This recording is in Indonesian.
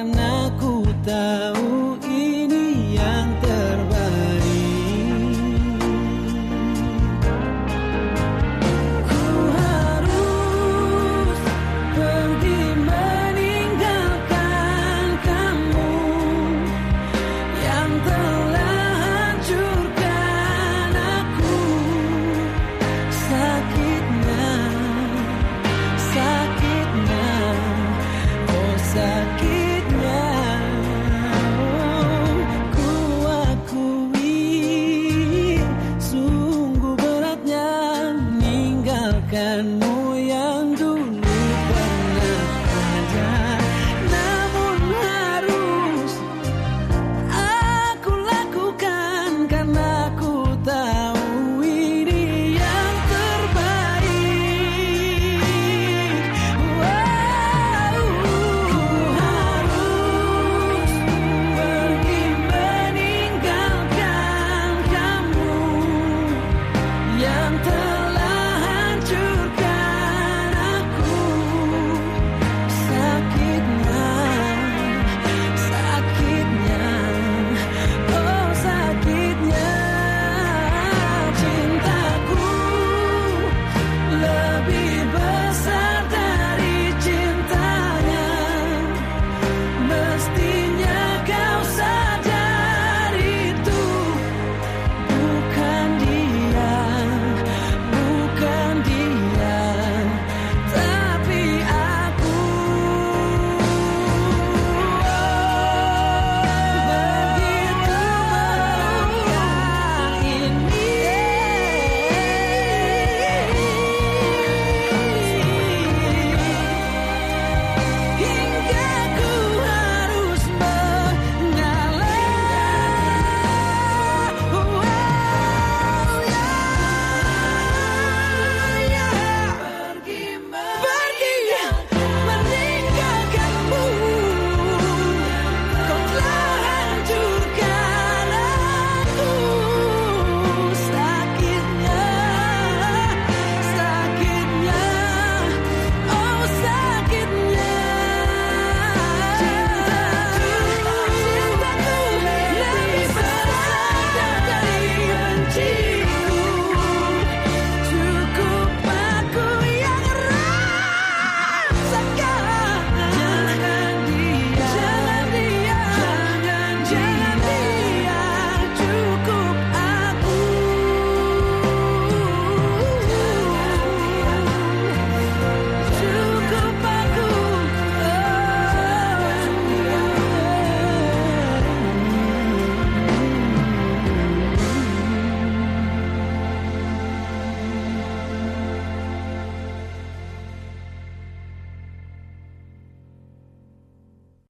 karena ku tahu